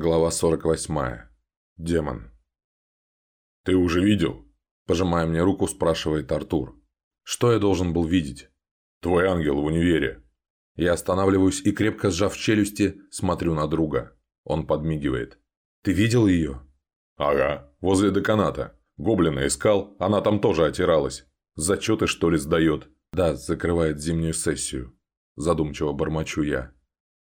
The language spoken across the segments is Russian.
Глава 48. Демон. «Ты уже видел?» Пожимая мне руку, спрашивает Артур. «Что я должен был видеть?» «Твой ангел в универе». Я останавливаюсь и, крепко сжав челюсти, смотрю на друга. Он подмигивает. «Ты видел ее?» «Ага, возле деканата. Гоблина искал, она там тоже отиралась. Зачеты, что ли, сдает?» «Да, закрывает зимнюю сессию». Задумчиво бормочу я.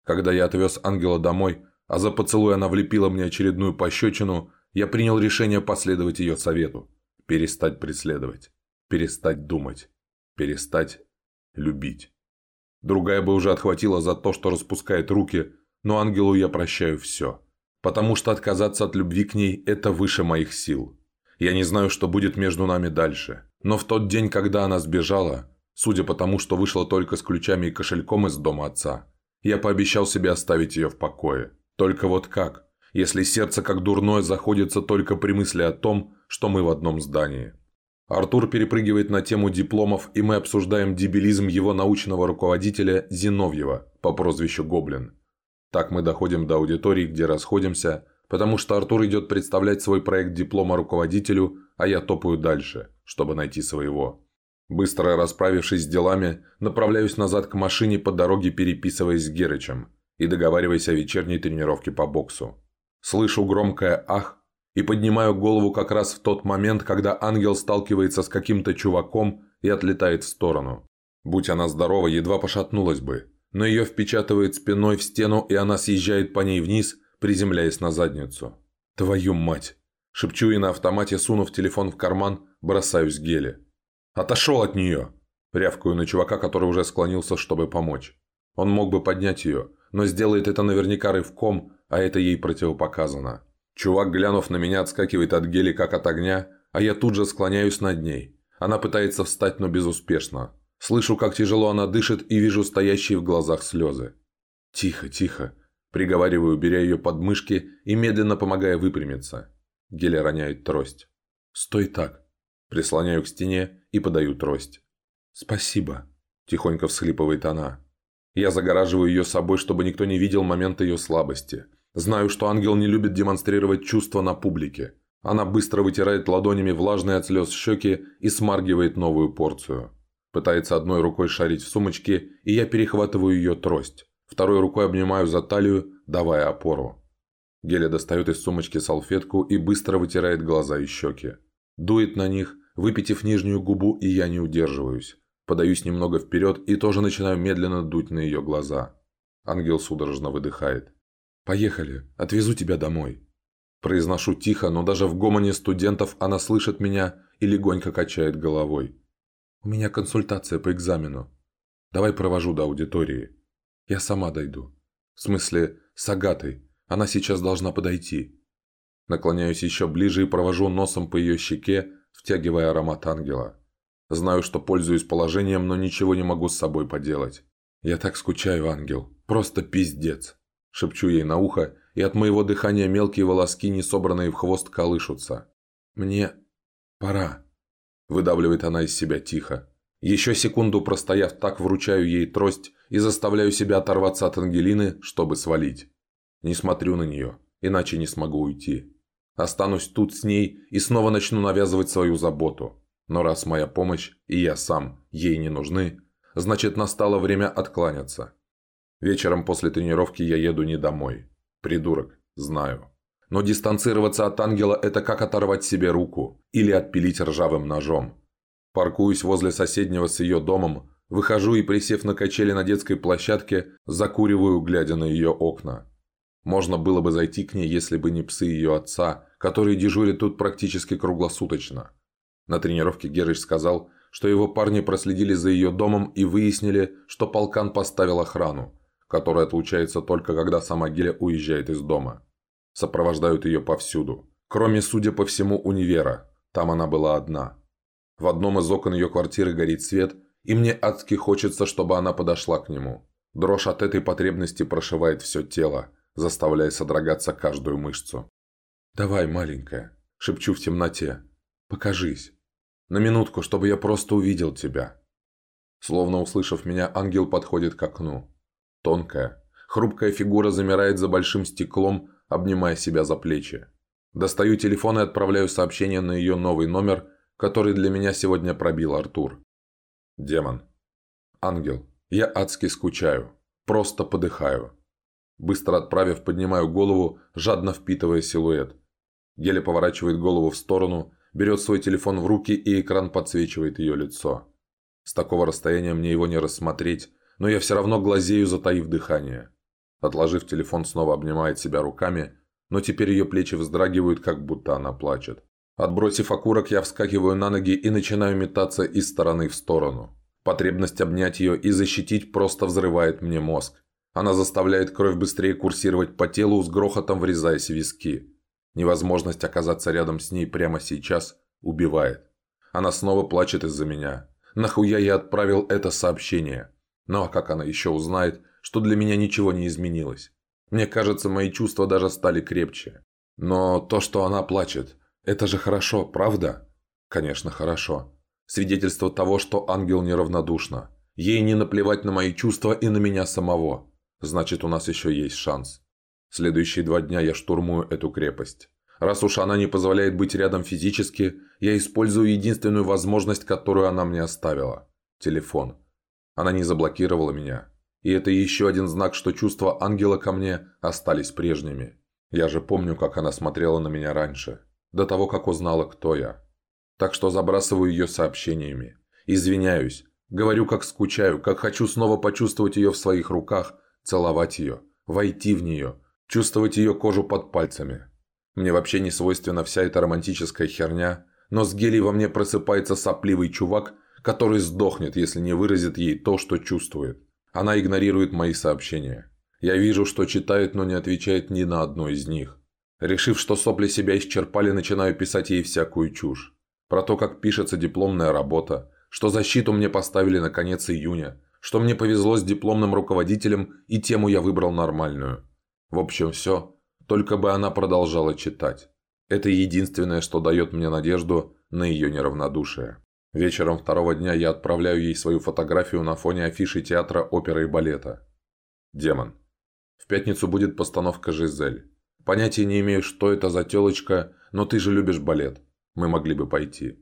Когда я отвез ангела домой, а за поцелуй она влепила мне очередную пощечину, я принял решение последовать ее совету. Перестать преследовать. Перестать думать. Перестать любить. Другая бы уже отхватила за то, что распускает руки, но ангелу я прощаю все. Потому что отказаться от любви к ней – это выше моих сил. Я не знаю, что будет между нами дальше. Но в тот день, когда она сбежала, судя по тому, что вышла только с ключами и кошельком из дома отца, я пообещал себе оставить ее в покое. Только вот как, если сердце как дурное заходится только при мысли о том, что мы в одном здании? Артур перепрыгивает на тему дипломов, и мы обсуждаем дебилизм его научного руководителя Зиновьева по прозвищу Гоблин. Так мы доходим до аудитории, где расходимся, потому что Артур идет представлять свой проект диплома руководителю, а я топаю дальше, чтобы найти своего. Быстро расправившись с делами, направляюсь назад к машине по дороге, переписываясь с Герычем и договариваясь о вечерней тренировке по боксу. Слышу громкое «ах» и поднимаю голову как раз в тот момент, когда ангел сталкивается с каким-то чуваком и отлетает в сторону. Будь она здорова, едва пошатнулась бы, но ее впечатывает спиной в стену, и она съезжает по ней вниз, приземляясь на задницу. «Твою мать!» Шепчу и на автомате, сунув телефон в карман, бросаюсь к геле. «Отошел от нее!» Рявкаю на чувака, который уже склонился, чтобы помочь. Он мог бы поднять ее, но сделает это наверняка рывком, а это ей противопоказано. Чувак, глянув на меня, отскакивает от гели как от огня, а я тут же склоняюсь над ней. Она пытается встать, но безуспешно. Слышу, как тяжело она дышит и вижу стоящие в глазах слезы. «Тихо, тихо», – приговариваю, беря ее под мышки и медленно помогая выпрямиться. Геля роняет трость. «Стой так». Прислоняю к стене и подаю трость. «Спасибо», – тихонько всхлипывает она. Я загораживаю ее собой, чтобы никто не видел момент ее слабости. Знаю, что ангел не любит демонстрировать чувства на публике. Она быстро вытирает ладонями влажные от слез щеки и смаргивает новую порцию. Пытается одной рукой шарить в сумочке, и я перехватываю ее трость. Второй рукой обнимаю за талию, давая опору. Геля достает из сумочки салфетку и быстро вытирает глаза и щеки. Дует на них, выпитив нижнюю губу, и я не удерживаюсь. Подаюсь немного вперед и тоже начинаю медленно дуть на ее глаза. Ангел судорожно выдыхает. «Поехали, отвезу тебя домой». Произношу тихо, но даже в гомоне студентов она слышит меня и легонько качает головой. «У меня консультация по экзамену. Давай провожу до аудитории. Я сама дойду. В смысле, с Агатой. Она сейчас должна подойти». Наклоняюсь еще ближе и провожу носом по ее щеке, втягивая аромат ангела. Знаю, что пользуюсь положением, но ничего не могу с собой поделать. Я так скучаю, ангел. Просто пиздец. Шепчу ей на ухо, и от моего дыхания мелкие волоски, не собранные в хвост, колышутся. Мне пора. Выдавливает она из себя тихо. Еще секунду простояв так, вручаю ей трость и заставляю себя оторваться от Ангелины, чтобы свалить. Не смотрю на нее, иначе не смогу уйти. Останусь тут с ней и снова начну навязывать свою заботу. Но раз моя помощь и я сам ей не нужны, значит настало время откланяться. Вечером после тренировки я еду не домой. Придурок, знаю. Но дистанцироваться от ангела – это как оторвать себе руку или отпилить ржавым ножом. Паркуюсь возле соседнего с ее домом, выхожу и, присев на качели на детской площадке, закуриваю, глядя на ее окна. Можно было бы зайти к ней, если бы не псы ее отца, которые дежурят тут практически круглосуточно. На тренировке Герыч сказал, что его парни проследили за ее домом и выяснили, что полкан поставил охрану, которая отлучается только когда сама Геля уезжает из дома. Сопровождают ее повсюду. Кроме, судя по всему, универа. Там она была одна. В одном из окон ее квартиры горит свет, и мне адски хочется, чтобы она подошла к нему. Дрожь от этой потребности прошивает все тело, заставляя содрогаться каждую мышцу. «Давай, маленькая», – шепчу в темноте. «Покажись». На минутку, чтобы я просто увидел тебя». Словно услышав меня, ангел подходит к окну. Тонкая, хрупкая фигура замирает за большим стеклом, обнимая себя за плечи. Достаю телефон и отправляю сообщение на ее новый номер, который для меня сегодня пробил Артур. Демон. Ангел. Я адски скучаю. Просто подыхаю. Быстро отправив, поднимаю голову, жадно впитывая силуэт. Еле поворачивает голову в сторону, берет свой телефон в руки и экран подсвечивает ее лицо. С такого расстояния мне его не рассмотреть, но я все равно глазею, затаив дыхание. Отложив телефон, снова обнимает себя руками, но теперь ее плечи вздрагивают, как будто она плачет. Отбросив окурок, я вскакиваю на ноги и начинаю метаться из стороны в сторону. Потребность обнять ее и защитить просто взрывает мне мозг. Она заставляет кровь быстрее курсировать по телу, с грохотом врезаясь в виски. Невозможность оказаться рядом с ней прямо сейчас убивает. Она снова плачет из-за меня. Нахуя я отправил это сообщение? Ну а как она еще узнает, что для меня ничего не изменилось? Мне кажется, мои чувства даже стали крепче. Но то, что она плачет, это же хорошо, правда? Конечно, хорошо. Свидетельство того, что ангел неравнодушна. Ей не наплевать на мои чувства и на меня самого. Значит, у нас еще есть шанс. Следующие два дня я штурмую эту крепость. Раз уж она не позволяет быть рядом физически, я использую единственную возможность, которую она мне оставила – телефон. Она не заблокировала меня. И это еще один знак, что чувства ангела ко мне остались прежними. Я же помню, как она смотрела на меня раньше, до того, как узнала, кто я. Так что забрасываю ее сообщениями. Извиняюсь. Говорю, как скучаю, как хочу снова почувствовать ее в своих руках, целовать ее, войти в нее – чувствовать ее кожу под пальцами. Мне вообще не свойственна вся эта романтическая херня, но с Гелей во мне просыпается сопливый чувак, который сдохнет, если не выразит ей то, что чувствует. Она игнорирует мои сообщения. Я вижу, что читает, но не отвечает ни на одно из них. Решив, что сопли себя исчерпали, начинаю писать ей всякую чушь. Про то, как пишется дипломная работа, что защиту мне поставили на конец июня, что мне повезло с дипломным руководителем и тему я выбрал нормальную. В общем, все. Только бы она продолжала читать. Это единственное, что дает мне надежду на ее неравнодушие. Вечером второго дня я отправляю ей свою фотографию на фоне афиши театра, оперы и балета. Демон. В пятницу будет постановка «Жизель». Понятия не имею, что это за телочка, но ты же любишь балет. Мы могли бы пойти.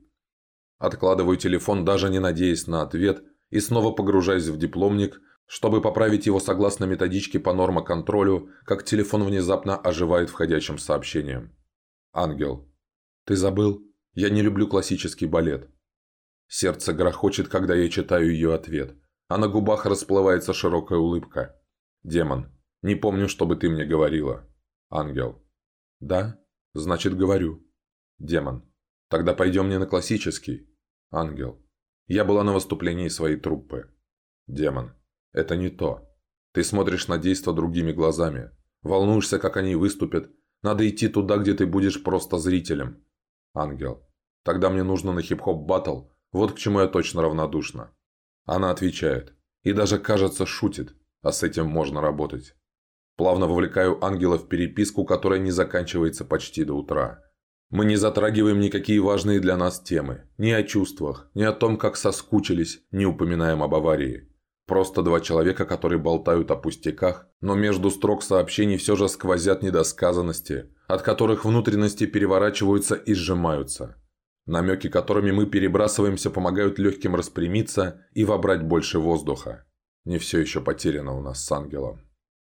Откладываю телефон, даже не надеясь на ответ, и снова погружаюсь в дипломник, чтобы поправить его согласно методичке по нормоконтролю, как телефон внезапно оживает входящим сообщением. Ангел. Ты забыл? Я не люблю классический балет. Сердце грохочет, когда я читаю ее ответ, а на губах расплывается широкая улыбка. Демон. Не помню, чтобы ты мне говорила. Ангел. Да? Значит, говорю. Демон. Тогда пойдем не на классический. Ангел. Я была на выступлении своей труппы. Демон. Это не то. Ты смотришь на действо другими глазами. Волнуешься, как они выступят. Надо идти туда, где ты будешь просто зрителем. Ангел. Тогда мне нужно на хип-хоп батл. Вот к чему я точно равнодушна. Она отвечает. И даже, кажется, шутит. А с этим можно работать. Плавно вовлекаю ангела в переписку, которая не заканчивается почти до утра. Мы не затрагиваем никакие важные для нас темы. Ни о чувствах, ни о том, как соскучились, не упоминаем об аварии. Просто два человека, которые болтают о пустяках, но между строк сообщений все же сквозят недосказанности, от которых внутренности переворачиваются и сжимаются. Намеки, которыми мы перебрасываемся, помогают легким распрямиться и вобрать больше воздуха. Не все еще потеряно у нас с ангелом.